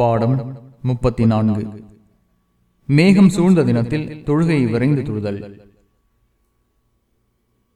பாடம் முப்பத்தி நான்கு. மேகம் சூழ்ந்த தினத்தில் தொழுகையை விரைந்து தொழுதல்.